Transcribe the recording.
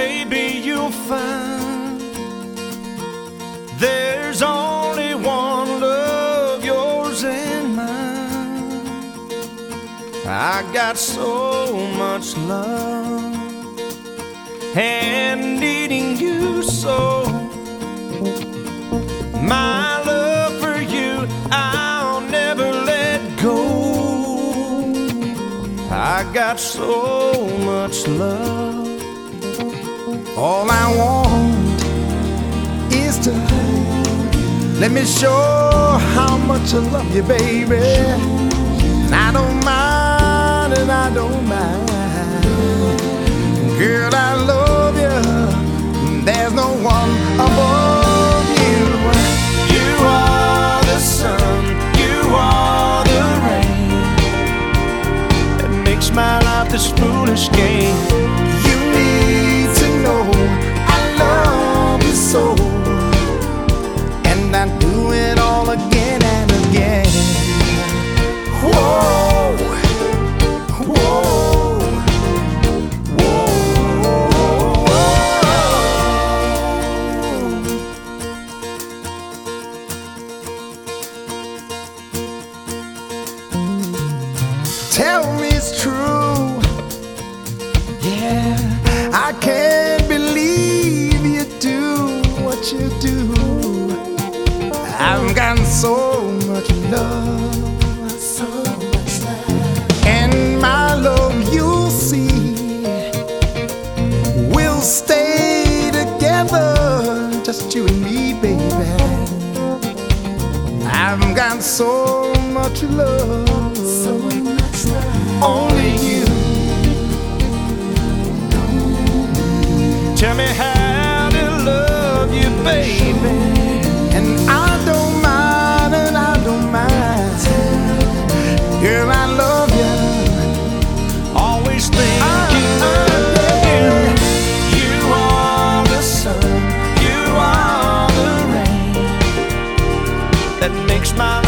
baby, you'll find there's only one love, yours and mine. I got so much love and needing you so. My love for you, I'll never let go. I got so much love. All I want is to let me show how much I love you, baby. And I don't mind, and I don't mind. Girl, I love you. There's no one above you. You are the sun, you are the rain that makes my life this foolish game. Tell me it's true. Yeah, I can't believe you do what you do. I've got so much love, so much love. And my love, you'll see, we'll stay together, just you and me, baby. I've got so much love, so much love. Only you. Tell me how to love you, baby. And I don't mind, and I don't mind. Girl, I love you. Always thinking Ah, of you. You are the sun, you are the rain that makes my